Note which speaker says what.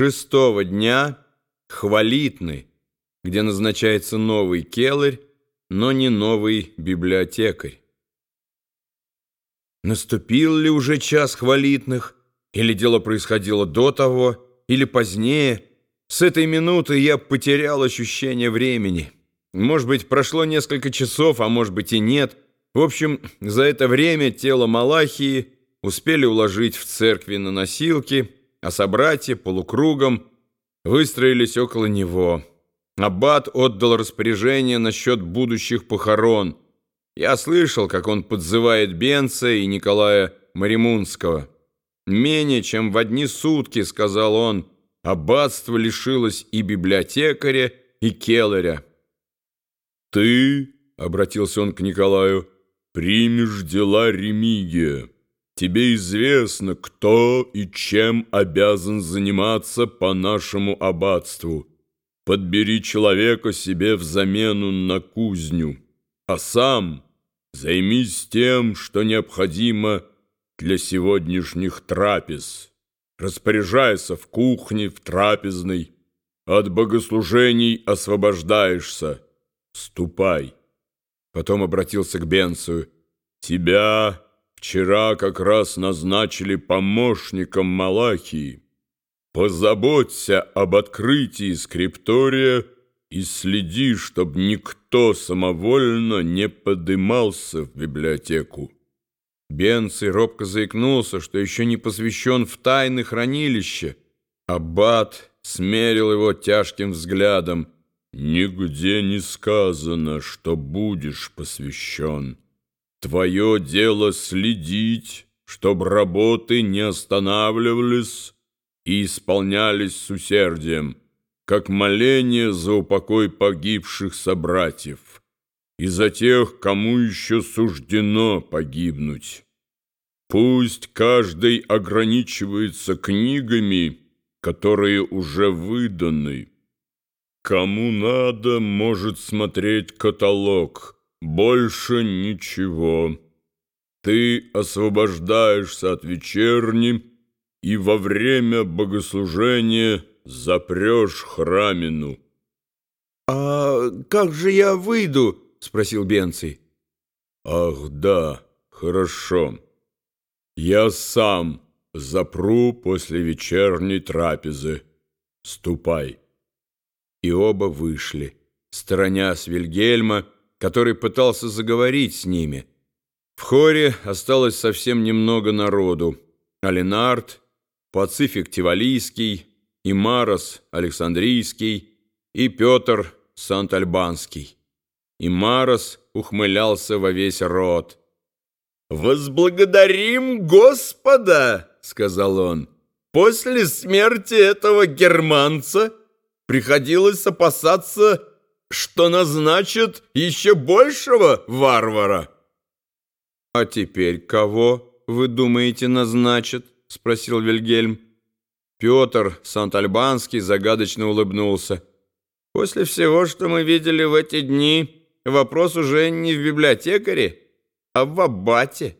Speaker 1: Шестого дня хвалитны, где назначается новый келарь, но не новый библиотекарь. Наступил ли уже час хвалитных, или дело происходило до того, или позднее? С этой минуты я потерял ощущение времени. Может быть, прошло несколько часов, а может быть и нет. В общем, за это время тело Малахии успели уложить в церкви на носилки, а собратья полукругом выстроились около него. Аббат отдал распоряжение насчет будущих похорон. Я слышал, как он подзывает Бенца и Николая Маримунского. «Менее чем в одни сутки, — сказал он, — аббатство лишилось и библиотекаря, и келаря».
Speaker 2: «Ты, — обратился он к Николаю, — примешь дела Ремигия». Тебе известно, кто и чем обязан заниматься по нашему аббатству. Подбери человека себе в замену на кузню, а сам займись тем, что необходимо для сегодняшних трапез. Распоряжайся в кухне, в трапезной. От богослужений освобождаешься. Ступай. Потом обратился к Бенцию. Тебя Вчера как раз назначили помощником Малахии. Позаботься об открытии скриптория и следи, чтобы никто самовольно не подымался в библиотеку.
Speaker 1: Бенций робко заикнулся, что еще не посвящен в тайны хранилища. Аббат смерил его тяжким взглядом.
Speaker 2: «Нигде не сказано, что будешь посвящен». Твое дело следить, чтобы работы не останавливались и исполнялись с усердием, как моление за упокой погибших собратьев и за тех, кому еще суждено погибнуть. Пусть каждый ограничивается книгами, которые уже выданы. Кому надо, может смотреть каталог – больше ничего. Ты освобождаешься от вечерни и во время богослужения запрешь храмину.
Speaker 1: «А как же я выйду?» — спросил Бенций.
Speaker 2: «Ах, да, хорошо. Я сам запру после вечерней трапезы. Ступай».
Speaker 1: И оба вышли, сторонясь Вильгельма, который пытался заговорить с ними. В хоре осталось совсем немного народу. Алинард, Пацифик Тивалийский, и Марос Александрийский, и Петр Сант-Альбанский. И Марос ухмылялся во весь рот.
Speaker 3: «Возблагодарим Господа!» — сказал он. «После смерти этого германца приходилось опасаться что назначат еще большего варвара.
Speaker 1: «А теперь кого, вы думаете, назначат?» — спросил Вильгельм. Петр Сант-Альбанский загадочно улыбнулся. «После всего, что мы видели в эти дни, вопрос уже не в библиотекаре, а в аббате».